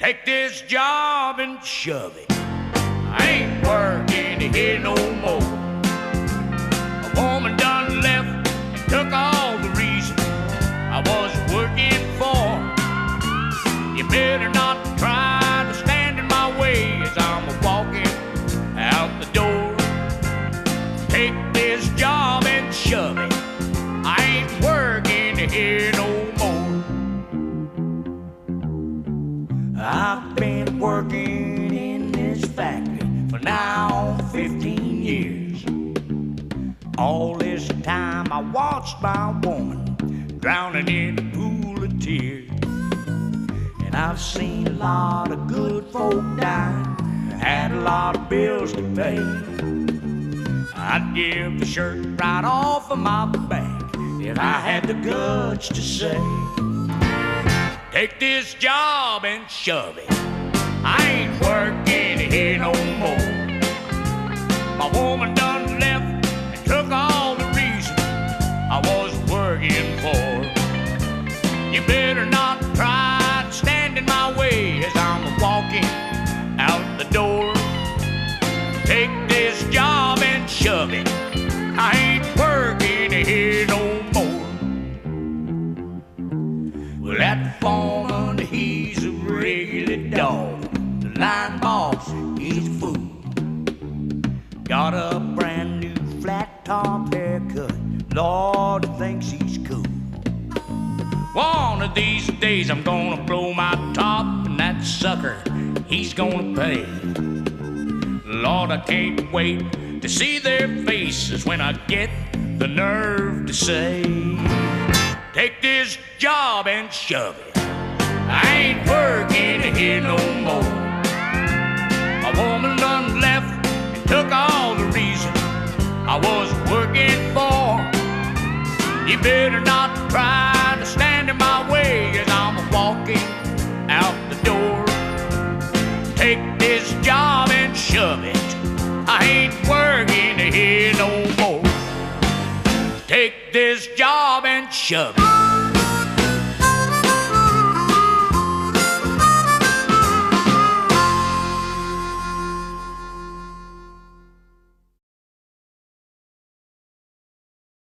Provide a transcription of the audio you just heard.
Take this job and shove it. I ain't working here no more. A woman done left and took all the reason I was working for. You better not try to stand in my way as I'm walking out the door. Take this job and shove it. I ain't working here no I've been working in this factory for now 15 years. All this time I watched my woman drowning in a pool of tears. And I've seen a lot of good folk die, had a lot of bills to pay. I'd give the shirt right off of my back if I had the guts to say, Take this job and shove it. I ain't working here no more. My woman done left and took all the reason I was working for. You better not try to stand in my way as I'm walking out the door. Take this job regular dog. The line boss, he's a fool. Got a brand new flat top haircut. Lord, thinks he's cool. One of these days I'm gonna blow my top, and that sucker, he's gonna pay. Lord, I can't wait to see their faces when I get the nerve to say, Take this job and shove it. No more. A woman done left and took all the reason I was working for. You better not try to stand in my way as I'm walking out the door. Take this job and shove it. I ain't working here no more. Take this job and shove it.